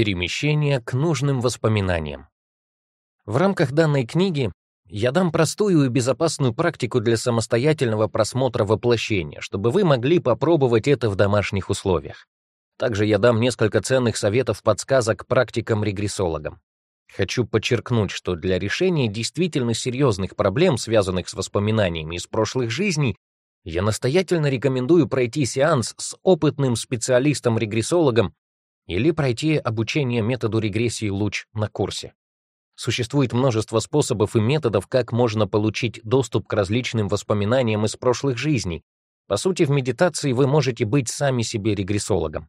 перемещения к нужным воспоминаниям. В рамках данной книги я дам простую и безопасную практику для самостоятельного просмотра воплощения, чтобы вы могли попробовать это в домашних условиях. Также я дам несколько ценных советов-подсказок практикам-регрессологам. Хочу подчеркнуть, что для решения действительно серьезных проблем, связанных с воспоминаниями из прошлых жизней, я настоятельно рекомендую пройти сеанс с опытным специалистом-регрессологом или пройти обучение методу регрессии луч на курсе. Существует множество способов и методов, как можно получить доступ к различным воспоминаниям из прошлых жизней. По сути, в медитации вы можете быть сами себе регрессологом.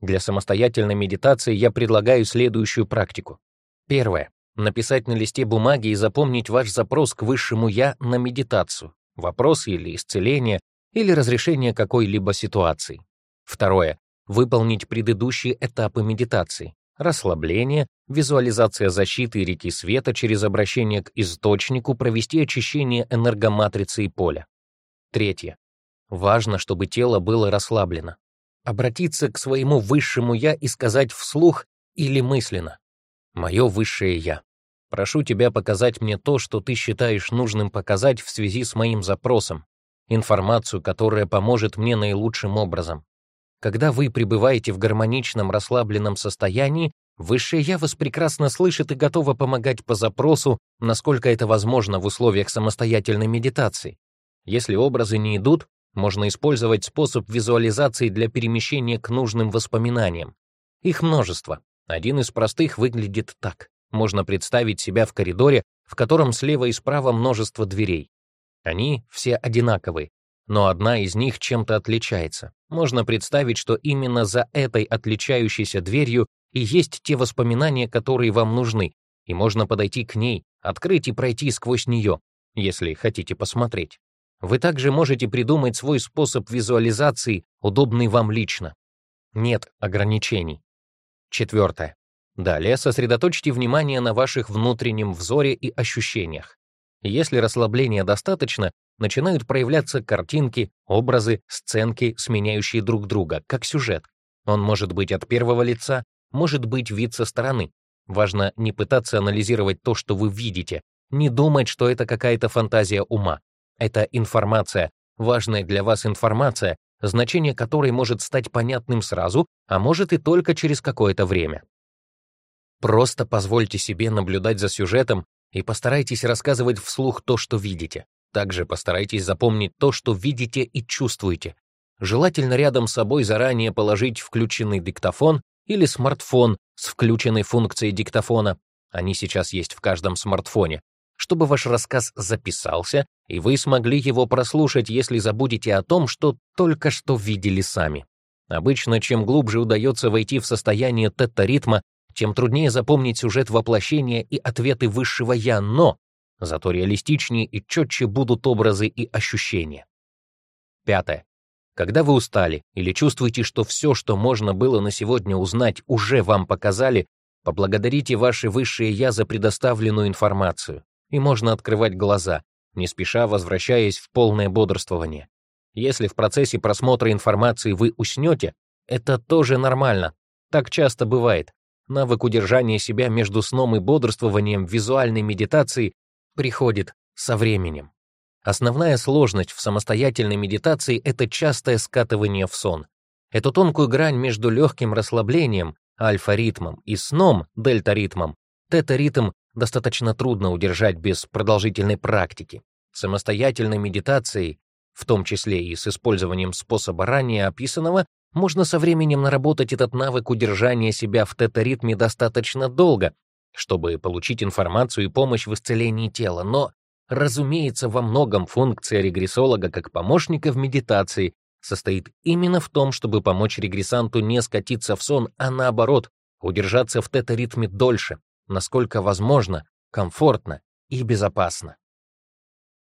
Для самостоятельной медитации я предлагаю следующую практику. Первое. Написать на листе бумаги и запомнить ваш запрос к высшему «я» на медитацию, вопрос или исцеление, или разрешение какой-либо ситуации. Второе выполнить предыдущие этапы медитации — расслабление, визуализация защиты реки света через обращение к источнику, провести очищение энергоматрицы и поля. Третье. Важно, чтобы тело было расслаблено. Обратиться к своему высшему «я» и сказать вслух или мысленно. «Мое высшее «я». Прошу тебя показать мне то, что ты считаешь нужным показать в связи с моим запросом, информацию, которая поможет мне наилучшим образом. Когда вы пребываете в гармоничном расслабленном состоянии, Высшее Я вас прекрасно слышит и готово помогать по запросу, насколько это возможно в условиях самостоятельной медитации. Если образы не идут, можно использовать способ визуализации для перемещения к нужным воспоминаниям. Их множество. Один из простых выглядит так. Можно представить себя в коридоре, в котором слева и справа множество дверей. Они все одинаковые, но одна из них чем-то отличается. Можно представить, что именно за этой отличающейся дверью и есть те воспоминания, которые вам нужны, и можно подойти к ней, открыть и пройти сквозь нее, если хотите посмотреть. Вы также можете придумать свой способ визуализации, удобный вам лично. Нет ограничений. Четвертое. Далее сосредоточьте внимание на ваших внутреннем взоре и ощущениях. Если расслабления достаточно, начинают проявляться картинки, образы, сценки, сменяющие друг друга, как сюжет. Он может быть от первого лица, может быть вид со стороны. Важно не пытаться анализировать то, что вы видите, не думать, что это какая-то фантазия ума. Это информация, важная для вас информация, значение которой может стать понятным сразу, а может и только через какое-то время. Просто позвольте себе наблюдать за сюжетом и постарайтесь рассказывать вслух то, что видите. Также постарайтесь запомнить то, что видите и чувствуете. Желательно рядом с собой заранее положить включенный диктофон или смартфон с включенной функцией диктофона. Они сейчас есть в каждом смартфоне. Чтобы ваш рассказ записался, и вы смогли его прослушать, если забудете о том, что только что видели сами. Обычно, чем глубже удается войти в состояние тета-ритма, тем труднее запомнить сюжет воплощения и ответы высшего «я», но зато реалистичнее и четче будут образы и ощущения. Пятое. Когда вы устали или чувствуете, что все, что можно было на сегодня узнать, уже вам показали, поблагодарите ваше высшее «я» за предоставленную информацию, и можно открывать глаза, не спеша возвращаясь в полное бодрствование. Если в процессе просмотра информации вы уснете, это тоже нормально, так часто бывает. Навык удержания себя между сном и бодрствованием в визуальной медитации приходит со временем. Основная сложность в самостоятельной медитации — это частое скатывание в сон. Эту тонкую грань между легким расслаблением, альфа-ритмом, и сном, дельта-ритмом, тета-ритм достаточно трудно удержать без продолжительной практики. Самостоятельной медитацией, в том числе и с использованием способа ранее описанного, можно со временем наработать этот навык удержания себя в тета-ритме достаточно долго, чтобы получить информацию и помощь в исцелении тела, но, разумеется, во многом функция регрессолога как помощника в медитации состоит именно в том, чтобы помочь регрессанту не скатиться в сон, а наоборот, удержаться в тета-ритме дольше, насколько возможно, комфортно и безопасно.